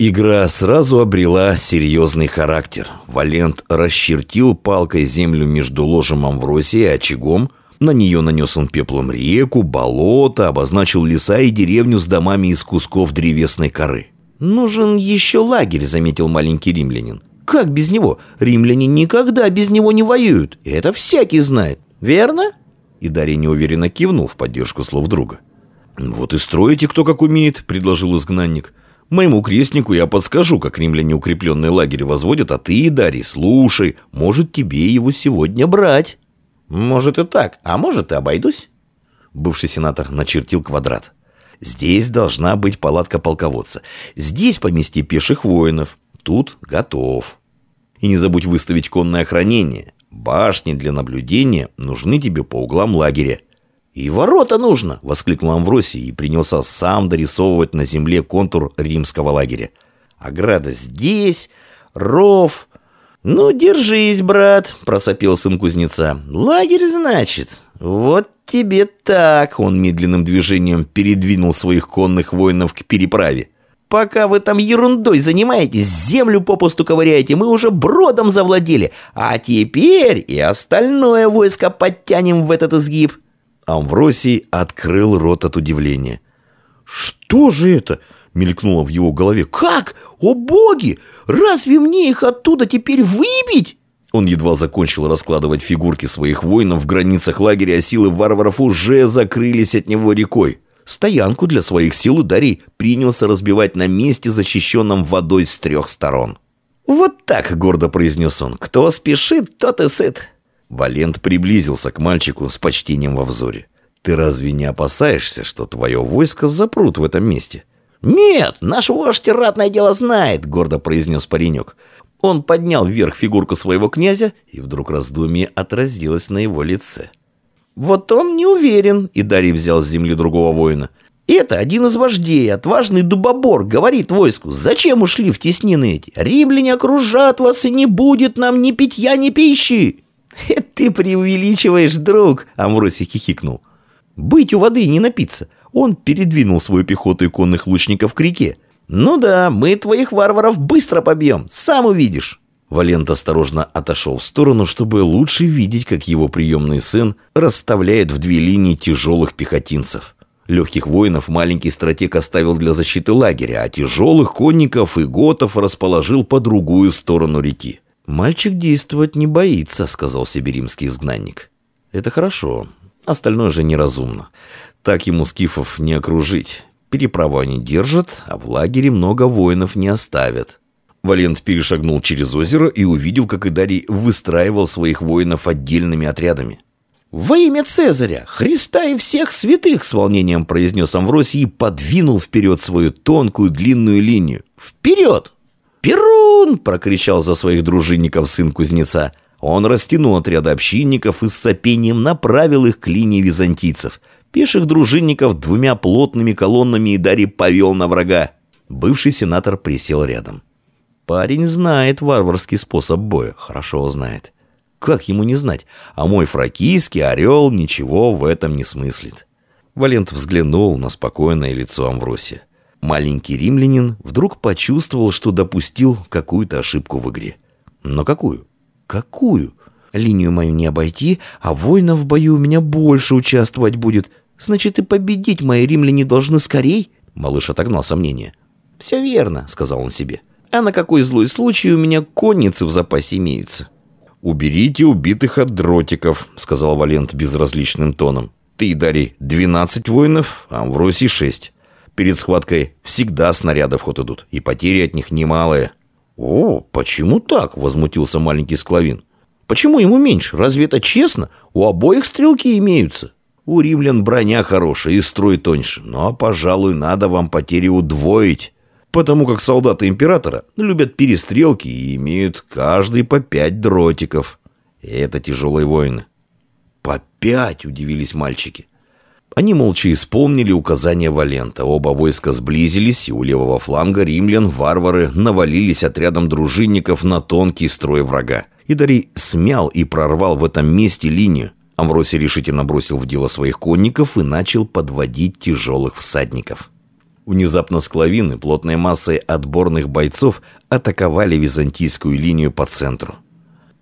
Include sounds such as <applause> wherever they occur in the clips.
Игра сразу обрела серьезный характер. Валент расчертил палкой землю между ложем Амвросия и очагом. На нее нанес он пеплом реку, болото, обозначил леса и деревню с домами из кусков древесной коры. «Нужен еще лагерь», — заметил маленький римлянин. «Как без него? Римляне никогда без него не воюют. Это всякий знает. Верно?» И Дарья неуверенно кивнул в поддержку слов друга. «Вот и строите кто как умеет», — предложил изгнанник. Моему крестнику я подскажу, как римляне укрепленный лагерь возводят, а ты, Дарий, слушай, может, тебе его сегодня брать. Может и так, а может и обойдусь. Бывший сенатор начертил квадрат. Здесь должна быть палатка полководца. Здесь помести пеших воинов. Тут готов. И не забудь выставить конное охранение. Башни для наблюдения нужны тебе по углам лагеря. «И ворота нужно!» — воскликнул Амвросий и принялся сам дорисовывать на земле контур римского лагеря. «Ограда здесь, ров...» «Ну, держись, брат!» — просопел сын кузнеца. «Лагерь, значит? Вот тебе так!» Он медленным движением передвинул своих конных воинов к переправе. «Пока вы там ерундой занимаетесь, землю попусту ковыряете, мы уже бродом завладели, а теперь и остальное войско подтянем в этот изгиб». Амвросий открыл рот от удивления. «Что же это?» — мелькнуло в его голове. «Как? О боги! Разве мне их оттуда теперь выбить?» Он едва закончил раскладывать фигурки своих воинов в границах лагеря, а силы варваров уже закрылись от него рекой. Стоянку для своих сил ударий принялся разбивать на месте, защищенном водой с трех сторон. «Вот так», — гордо произнес он, — «кто спешит, тот и сыт». Валент приблизился к мальчику с почтением во взоре. «Ты разве не опасаешься, что твое войско запрут в этом месте?» «Нет, наш вождь ратное дело знает», — гордо произнес паренек. Он поднял вверх фигурку своего князя, и вдруг раздумье отразилось на его лице. «Вот он не уверен», — и Дарий взял с земли другого воина. «Это один из вождей, отважный дубобор, говорит войску, зачем ушли в теснины эти? Римляне окружат вас, и не будет нам ни питья, ни пищи!» <laughs> «Ты преувеличиваешь, друг!» — Амвросий хихикнул. «Быть у воды и не напиться!» Он передвинул свою пехоту и конных лучников к реке. «Ну да, мы твоих варваров быстро побьем, сам увидишь!» Валент осторожно отошел в сторону, чтобы лучше видеть, как его приемный сын расставляет в две линии тяжелых пехотинцев. Легких воинов маленький стратег оставил для защиты лагеря, а тяжелых конников и готов расположил по другую сторону реки. «Мальчик действовать не боится», — сказал себе изгнанник. «Это хорошо. Остальное же неразумно. Так ему скифов не окружить. Переправу они держат, а в лагере много воинов не оставят». Валент перешагнул через озеро и увидел, как Идарий выстраивал своих воинов отдельными отрядами. «Во имя Цезаря, Христа и всех святых!» с волнением произнес Амвросий и подвинул вперед свою тонкую длинную линию. «Вперед!» «Перун!» — прокричал за своих дружинников сын кузнеца. Он растянул отряд общинников и с сопением направил их к линии византийцев. Пеших дружинников двумя плотными колоннами и Дарий повел на врага. Бывший сенатор присел рядом. Парень знает варварский способ боя, хорошо знает. Как ему не знать? А мой фракийский орел ничего в этом не смыслит. Валент взглянул на спокойное лицо Амвросия. Маленький римлянин вдруг почувствовал, что допустил какую-то ошибку в игре. Но какую? Какую? Линию мою не обойти, а воинов в бою у меня больше участвовать будет. Значит, и победить мои римляне должны скорей? Малыш отогнал сомнения. «Все верно», — сказал он себе. «А на какой злой случай у меня конницы в запасе имеются?» «Уберите убитых от дротиков», — сказал Валент безразличным тоном. «Ты, Дарий, двенадцать воинов, а Амвросий шесть. Перед схваткой всегда снаряды в ход идут, и потери от них немалые». «О, почему так?» — возмутился маленький Склавин. «Почему ему меньше? Разве это честно? У обоих стрелки имеются». «У римлян броня хорошая и строй тоньше, но, пожалуй, надо вам потери удвоить» потому как солдаты императора любят перестрелки и имеют каждый по пять дротиков. Это тяжелые воины. «По пять!» – удивились мальчики. Они молча исполнили указания Валента. Оба войска сблизились, и у левого фланга римлян варвары навалились отрядом дружинников на тонкий строй врага. Идарий смял и прорвал в этом месте линию. Амвросий решительно бросил в дело своих конников и начал подводить тяжелых всадников. Внезапно склавины плотной массой отборных бойцов атаковали византийскую линию по центру.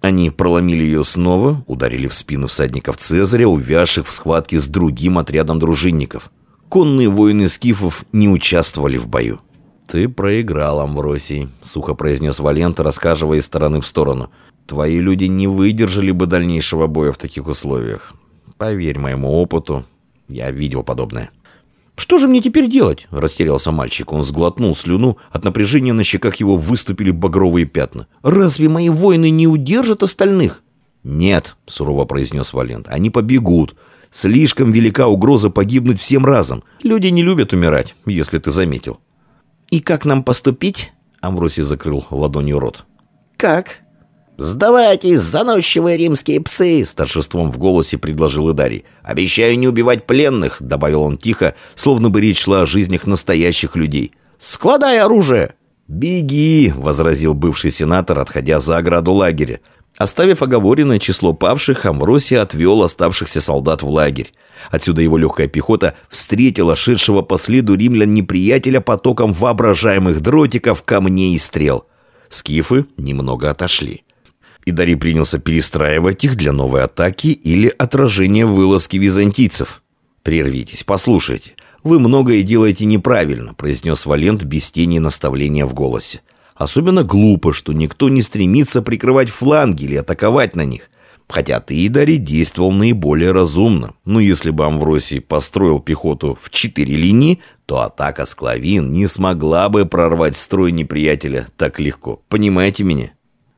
Они проломили ее снова, ударили в спину всадников Цезаря, увязших в схватке с другим отрядом дружинников. Конные воины скифов не участвовали в бою. «Ты проиграл, Амвросий», — сухо произнес Валент, рассказывая из стороны в сторону. «Твои люди не выдержали бы дальнейшего боя в таких условиях. Поверь моему опыту, я видел подобное». «Что же мне теперь делать?» – растерялся мальчик. Он сглотнул слюну, от напряжения на щеках его выступили багровые пятна. «Разве мои воины не удержат остальных?» «Нет», – сурово произнес Валент, – «они побегут. Слишком велика угроза погибнуть всем разом. Люди не любят умирать, если ты заметил». «И как нам поступить?» – Амвросий закрыл ладонью рот. «Как?» «Сдавайтесь, заносчивые римские псы!» С торжеством в голосе предложил Идарий. «Обещаю не убивать пленных!» Добавил он тихо, словно бы речь шла о жизнях настоящих людей. «Складай оружие!» «Беги!» — возразил бывший сенатор, отходя за ограду лагеря. Оставив оговоренное число павших, Амвросий отвел оставшихся солдат в лагерь. Отсюда его легкая пехота встретила шедшего по следу римлян неприятеля потоком воображаемых дротиков, камней и стрел. Скифы немного отошли и Дарий принялся перестраивать их для новой атаки или отражения вылазки византийцев. «Прервитесь, послушайте. Вы многое делаете неправильно», – произнес Валент без тени наставления в голосе. «Особенно глупо, что никто не стремится прикрывать фланги или атаковать на них. Хотя ты, и Дарий, действовал наиболее разумно. Но если бы Амвросий построил пехоту в четыре линии, то атака Склавин не смогла бы прорвать строй неприятеля так легко. Понимаете меня?»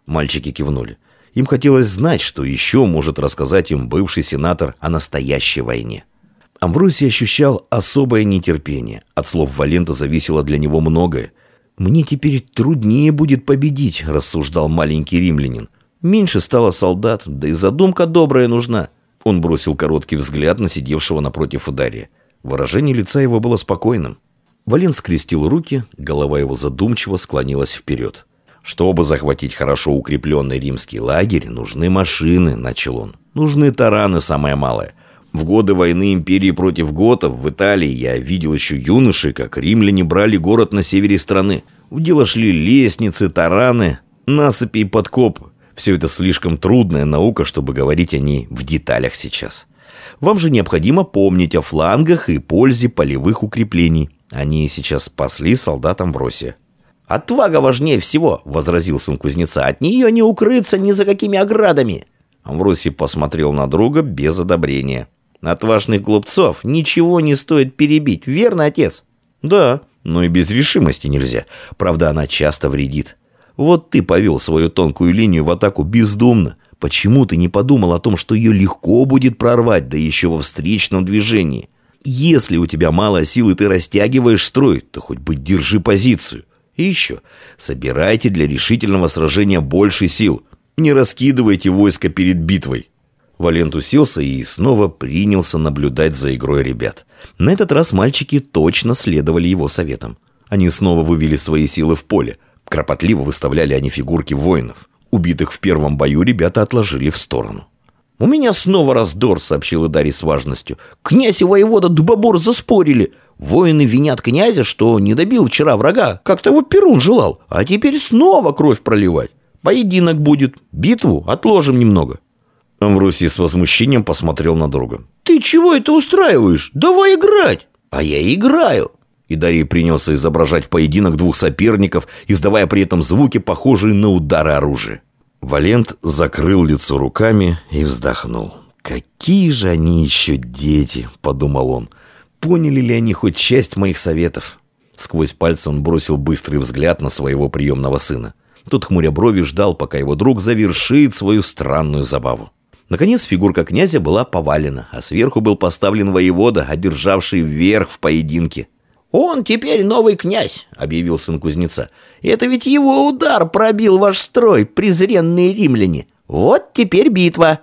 Мальчики кивнули. Им хотелось знать, что еще может рассказать им бывший сенатор о настоящей войне. Амвросий ощущал особое нетерпение. От слов Валента зависело для него многое. «Мне теперь труднее будет победить», – рассуждал маленький римлянин. «Меньше стало солдат, да и задумка добрая нужна». Он бросил короткий взгляд на сидевшего напротив Удария. Выражение лица его было спокойным. Валент скрестил руки, голова его задумчиво склонилась вперед. Чтобы захватить хорошо укрепленный римский лагерь, нужны машины, начал он. Нужны тараны, самое малое. В годы войны империи против готов в Италии я видел еще юноши, как римляне брали город на севере страны. В дело шли лестницы, тараны, насыпи и подкопы. Все это слишком трудная наука, чтобы говорить о ней в деталях сейчас. Вам же необходимо помнить о флангах и пользе полевых укреплений. Они сейчас спасли солдатам в Росе. «Отвага важнее всего», — возразил сын кузнеца. «От нее не укрыться ни за какими оградами». Амвросий посмотрел на друга без одобрения. «Отважных глупцов ничего не стоит перебить, верно, отец?» «Да, но и без решимости нельзя. Правда, она часто вредит. Вот ты повел свою тонкую линию в атаку бездумно. Почему ты не подумал о том, что ее легко будет прорвать, да еще во встречном движении? Если у тебя мало сил и ты растягиваешь строй, то хоть бы держи позицию. И еще, собирайте для решительного сражения больше сил. Не раскидывайте войско перед битвой. Валент уселся и снова принялся наблюдать за игрой ребят. На этот раз мальчики точно следовали его советам. Они снова вывели свои силы в поле. Кропотливо выставляли они фигурки воинов. Убитых в первом бою ребята отложили в сторону. «У меня снова раздор», — сообщил Идарий с важностью. «Князь и воевода Дубобор заспорили. Воины винят князя, что не добил вчера врага, как-то его Перун желал, а теперь снова кровь проливать. Поединок будет, битву отложим немного». Амвросий с возмущением посмотрел на друга. «Ты чего это устраиваешь? Давай играть!» «А я играю!» И Дарий принялся изображать поединок двух соперников, издавая при этом звуки, похожие на удары оружия. Валент закрыл лицо руками и вздохнул. «Какие же они еще дети!» – подумал он. Поняли ли они хоть часть моих советов? Сквозь пальцы он бросил быстрый взгляд на своего приемного сына. Тот хмуря брови ждал, пока его друг завершит свою странную забаву. Наконец фигурка князя была повалена, а сверху был поставлен воевода, одержавший вверх в поединке. «Он теперь новый князь», — объявил сын кузнеца. «Это ведь его удар пробил ваш строй, презренные римляне. Вот теперь битва.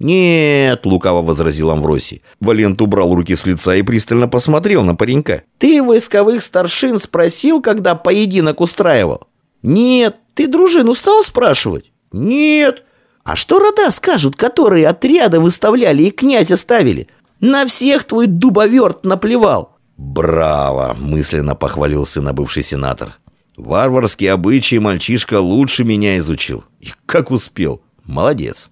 «Нет», — лукаво возразил Амвросий. Валент убрал руки с лица и пристально посмотрел на паренька. «Ты войсковых старшин спросил, когда поединок устраивал?» «Нет». «Ты дружину стал спрашивать?» «Нет». «А что рода скажут, которые отряды выставляли и князя ставили? На всех твой дубоверт наплевал». «Браво!» – мысленно похвалил сына бывший сенатор. «Варварские обычаи мальчишка лучше меня изучил. И как успел. Молодец!»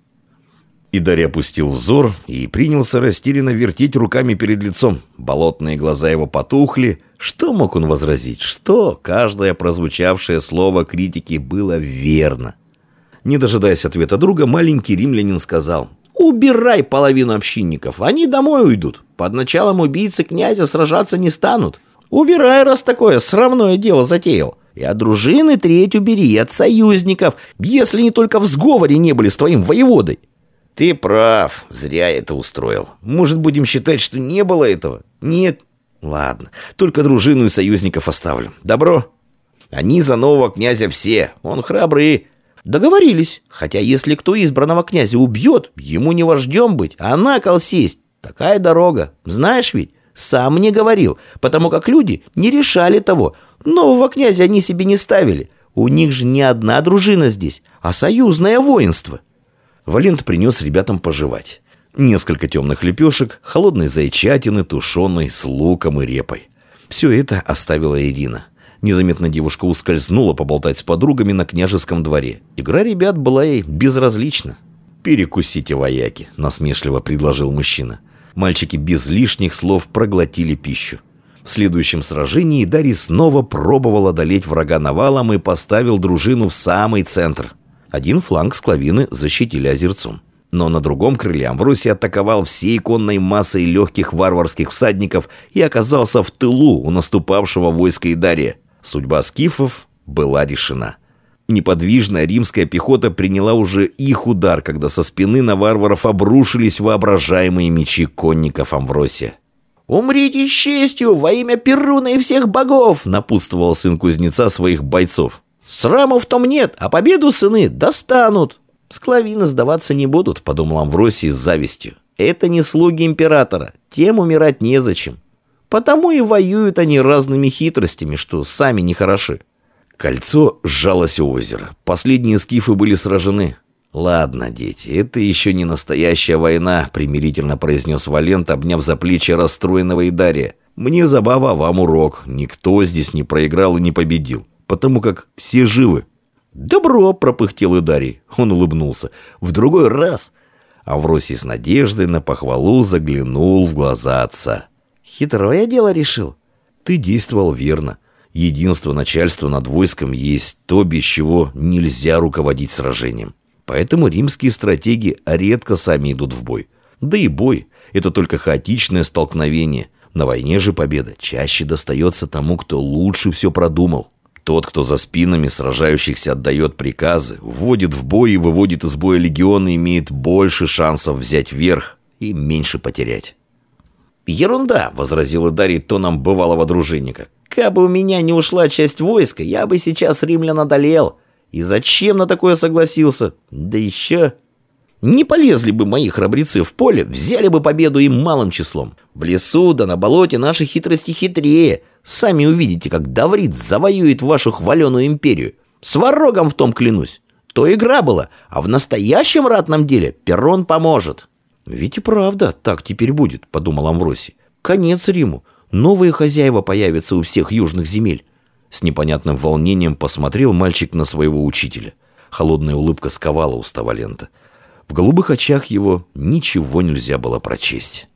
И Дарья опустил взор и принялся растерянно вертеть руками перед лицом. Болотные глаза его потухли. Что мог он возразить? Что? Каждое прозвучавшее слово критики было верно. Не дожидаясь ответа друга, маленький римлянин сказал «Убирай половину общинников, они домой уйдут. Под началом убийцы князя сражаться не станут. Убирай, раз такое срамное дело затеял. И от дружины треть убери, от союзников, если не только в сговоре не были с твоим воеводой». «Ты прав, зря это устроил. Может, будем считать, что не было этого?» «Нет, ладно, только дружину и союзников оставлю. Добро?» «Они за нового князя все, он храбрый». Договорились. Хотя если кто избранного князя убьет, ему не вождем быть, а на кол сесть. Такая дорога. Знаешь ведь, сам мне говорил, потому как люди не решали того. Нового князя они себе не ставили. У них же не одна дружина здесь, а союзное воинство. Валент принес ребятам пожевать. Несколько темных лепешек, холодной зайчатины, тушеной, с луком и репой. Все это оставила Ирина. Незаметно девушка ускользнула поболтать с подругами на княжеском дворе. Игра ребят была ей безразлична. «Перекусите, вояки», — насмешливо предложил мужчина. Мальчики без лишних слов проглотили пищу. В следующем сражении Дарий снова пробовал одолеть врага навалом и поставил дружину в самый центр. Один фланг склавины защитили озерцом. Но на другом крыле Амвросий атаковал всей конной массой легких варварских всадников и оказался в тылу у наступавшего войска Идария. Судьба скифов была решена. Неподвижная римская пехота приняла уже их удар, когда со спины на варваров обрушились воображаемые мечи конников Амвросия. «Умрите с честью во имя Перуна и всех богов!» напутствовал сын кузнеца своих бойцов. Срамов в том нет, а победу сыны достанут. Склавины сдаваться не будут, подумал Амвросий с завистью. Это не слуги императора, тем умирать незачем. Потому и воюют они разными хитростями, что сами не хороши. Кольцо сжалось у озера. Последние скифы были сражены. «Ладно, дети, это еще не настоящая война», — примирительно произнес Валент, обняв за плечи расстроенного Идария. «Мне забава, вам урок. Никто здесь не проиграл и не победил потому как все живы. «Добро!» – пропыхтел Идарий. Он улыбнулся. «В другой раз!» Авросий с надеждой на похвалу заглянул в глаза отца. «Хитрое дело решил?» «Ты действовал верно. Единство начальства над войском есть то, без чего нельзя руководить сражением. Поэтому римские стратеги редко сами идут в бой. Да и бой – это только хаотичное столкновение. На войне же победа чаще достается тому, кто лучше все продумал». Тот, кто за спинами сражающихся отдает приказы, вводит в бой и выводит из боя легионы, имеет больше шансов взять верх и меньше потерять. «Ерунда!» — возразила Дарий тоном бывалого дружинника. «Кабы у меня не ушла часть войска, я бы сейчас римлян одолел. И зачем на такое согласился? Да еще...» Не полезли бы мои храбрецы в поле, взяли бы победу им малым числом. В лесу да на болоте наши хитрости хитрее. Сами увидите, как Даврит завоюет вашу хваленую империю. С ворогом в том клянусь. То игра была, а в настоящем ратном деле Перрон поможет». «Ведь и правда так теперь будет», — подумал Амвросий. «Конец Риму. Новые хозяева появятся у всех южных земель». С непонятным волнением посмотрел мальчик на своего учителя. Холодная улыбка сковала уста Валента. В голубых очах его ничего нельзя было прочесть.